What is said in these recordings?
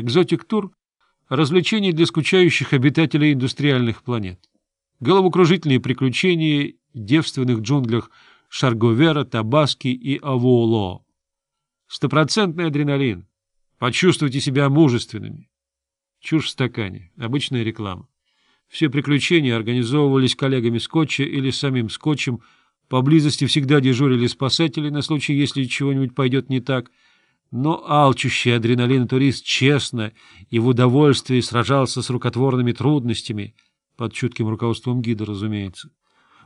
экзотик тур развлечений для скучающих обитателей индустриальных планет. Головокружительные приключения в девственных джунглях Шарговера, Табаски и Авуоло. Стопроцентный адреналин. Почувствуйте себя мужественными. Чушь в стакане. Обычная реклама. Все приключения организовывались коллегами скотча или самим скотчем. Поблизости всегда дежурили спасатели на случай, если чего-нибудь пойдет не так — но алчущий адреналин турист честно и в удовольствии сражался с рукотворными трудностями, под чутким руководством гида, разумеется.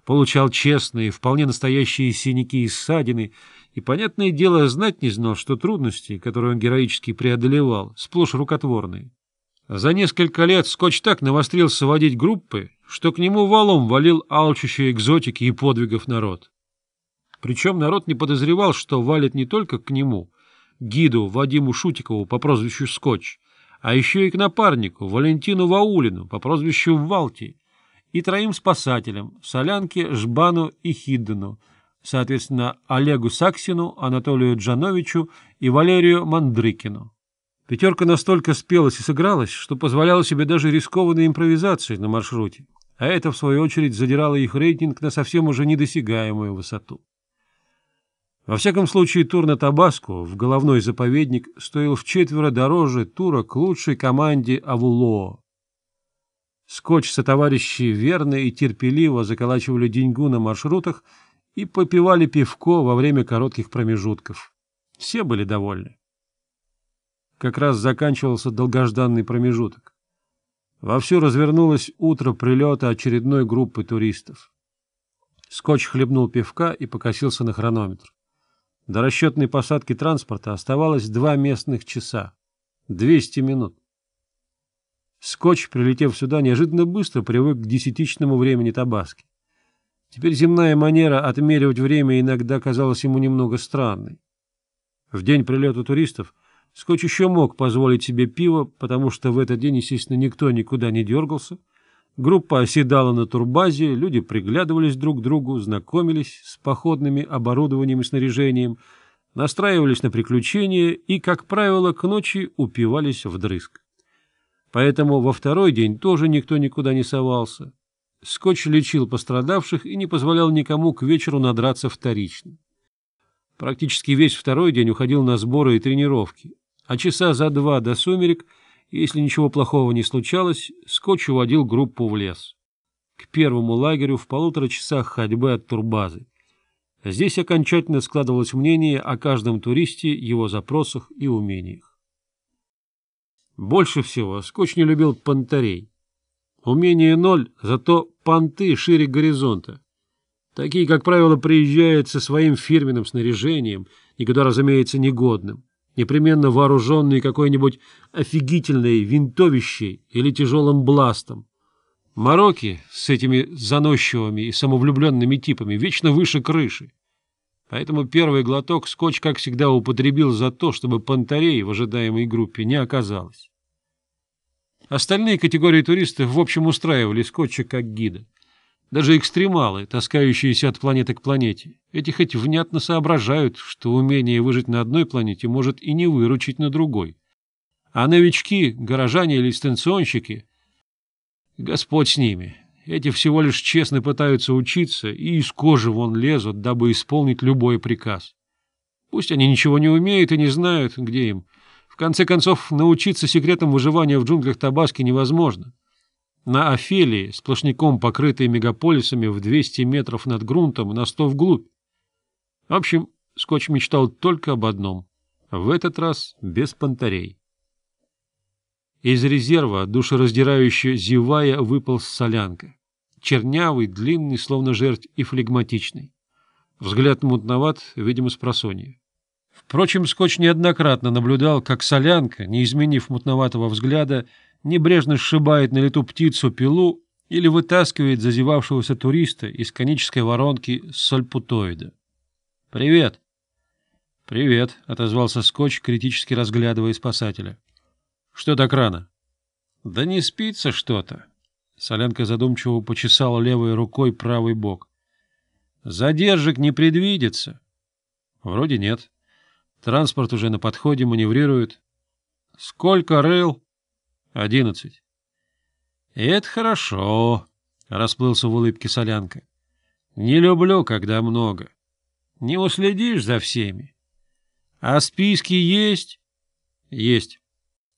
Получал честные, вполне настоящие синяки и ссадины, и, понятное дело, знать не знал, что трудности, которые он героически преодолевал, сплошь рукотворные. За несколько лет Скотч так навострился водить группы, что к нему валом валил алчущие экзотики и подвигов народ. Причем народ не подозревал, что валит не только к нему — гиду Вадиму Шутикову по прозвищу «Скотч», а еще и к напарнику Валентину Ваулину по прозвищу «Валти» и троим спасателям Солянке, Жбану и Хиддену, соответственно, Олегу Саксину, Анатолию Джановичу и Валерию Мандрыкину. Пятерка настолько спелась и сыгралась, что позволяла себе даже рискованные импровизации на маршруте, а это, в свою очередь, задирало их рейтинг на совсем уже недосягаемую высоту. Во всяком случае, тур на Табаску в головной заповедник стоил вчетверо дороже тура к лучшей команде Авулоо. Скотч сотоварищи верно и терпеливо заколачивали деньгу на маршрутах и попивали пивко во время коротких промежутков. Все были довольны. Как раз заканчивался долгожданный промежуток. Вовсю развернулось утро прилета очередной группы туристов. Скотч хлебнул пивка и покосился на хронометр. До расчетной посадки транспорта оставалось два местных часа. 200 минут. Скотч, прилетев сюда, неожиданно быстро привык к десятичному времени Табаски. Теперь земная манера отмеривать время иногда казалась ему немного странной. В день прилета туристов Скотч еще мог позволить себе пиво, потому что в этот день, естественно, никто никуда не дергался — Группа оседала на турбазе, люди приглядывались друг к другу, знакомились с походными оборудованием и снаряжением, настраивались на приключения и, как правило, к ночи упивались вдрызг. Поэтому во второй день тоже никто никуда не совался. Скотч лечил пострадавших и не позволял никому к вечеру надраться вторично. Практически весь второй день уходил на сборы и тренировки, а часа за два до сумерек – если ничего плохого не случалось, Скотч уводил группу в лес. К первому лагерю в полутора часах ходьбы от турбазы. Здесь окончательно складывалось мнение о каждом туристе, его запросах и умениях. Больше всего Скотч не любил понтарей. Умение ноль, зато понты шире горизонта. Такие, как правило, приезжают со своим фирменным снаряжением, никуда, разумеется, негодным непременно вооруженный какой-нибудь офигительной винтовищей или тяжелым бластом. Мороки с этими заносчивыми и самовлюбленными типами вечно выше крыши. Поэтому первый глоток скотч, как всегда, употребил за то, чтобы понтарей в ожидаемой группе не оказалось. Остальные категории туристов, в общем, устраивали скотча как гида. Даже экстремалы, таскающиеся от планеты к планете, эти хоть внятно соображают, что умение выжить на одной планете может и не выручить на другой. А новички, горожане или станционщики... Господь с ними. Эти всего лишь честно пытаются учиться и из кожи вон лезут, дабы исполнить любой приказ. Пусть они ничего не умеют и не знают, где им. В конце концов, научиться секретам выживания в джунглях Табаски невозможно. На Офелии, сплошняком покрытой мегаполисами в 200 метров над грунтом, на 100 вглубь. В общем, Скотч мечтал только об одном. В этот раз без понтарей. Из резерва, душераздирающе зевая, выпал солянка. Чернявый, длинный, словно жерть, и флегматичный. Взгляд мутноват, видимо, с просонья. Впрочем, Скотч неоднократно наблюдал, как солянка, не изменив мутноватого взгляда, небрежно сшибает на лету птицу пилу или вытаскивает зазевавшегося туриста из конической воронки сальпутоида. «Привет!» «Привет!» — отозвался Скотч, критически разглядывая спасателя. «Что так рано?» «Да не спится что-то!» Соленка задумчиво почесала левой рукой правый бок. «Задержек не предвидится!» «Вроде нет. Транспорт уже на подходе маневрирует. Сколько рыл?» Одиннадцать. — Это хорошо, — расплылся в улыбке Солянка. — Не люблю, когда много. Не уследишь за всеми. — А списки есть? — Есть.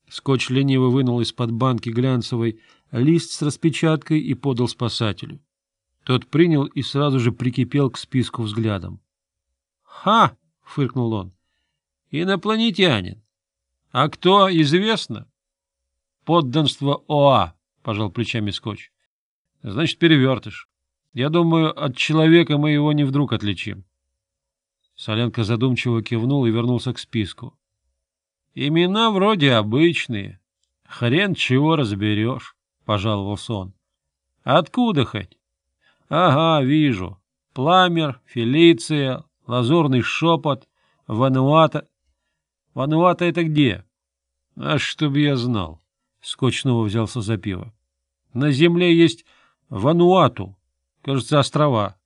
Скотч лениво вынул из-под банки глянцевой лист с распечаткой и подал спасателю. Тот принял и сразу же прикипел к списку взглядом. Ха! — фыркнул он. — Инопланетянин. А кто, известно? — подданство ОА, — пожал плечами скотч. — Значит, перевертыш. Я думаю, от человека мы его не вдруг отличим. Соленко задумчиво кивнул и вернулся к списку. — Имена вроде обычные. Хрен чего разберешь, — пожаловался он. — Откуда хоть? — Ага, вижу. Пламер, Фелиция, Лазурный шепот, Вануата. — Вануата это где? — А чтоб я знал. Скотч снова взялся за пиво. — На земле есть Вануату, кажется, острова.